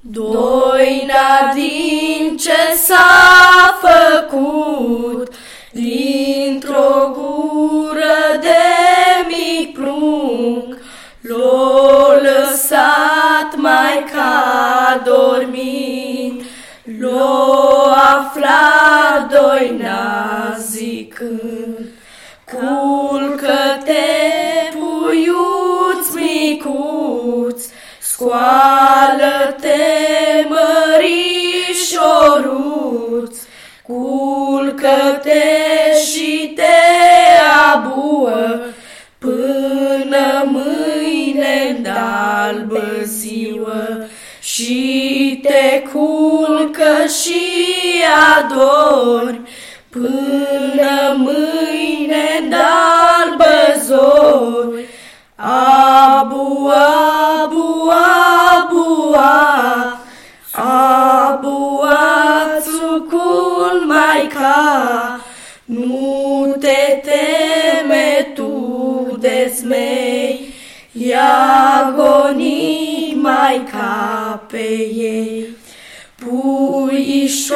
Doina din ce s-a făcut, dintr-o gură de mic prunc, l-o lăsat mai ca dormind, l-o aflat doina zicând, Culcă-te, Scoală-te, mărișoruț, Culcă-te și te abuă, Până mâine dalbă ziua, Și te culcă și adori, Până mâine dalbă zori, Abu, nu te teme tu de smei, agonii maica pe ei. Puișor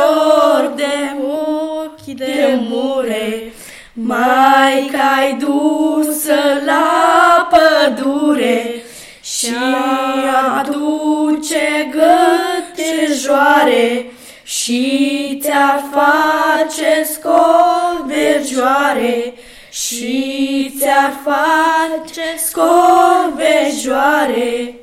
de ochi de mure, Maica-i dusă la pădure și aduce gătejoare și ți-ar face scorvegioare și ți-ar face scorvegioare.